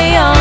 way on.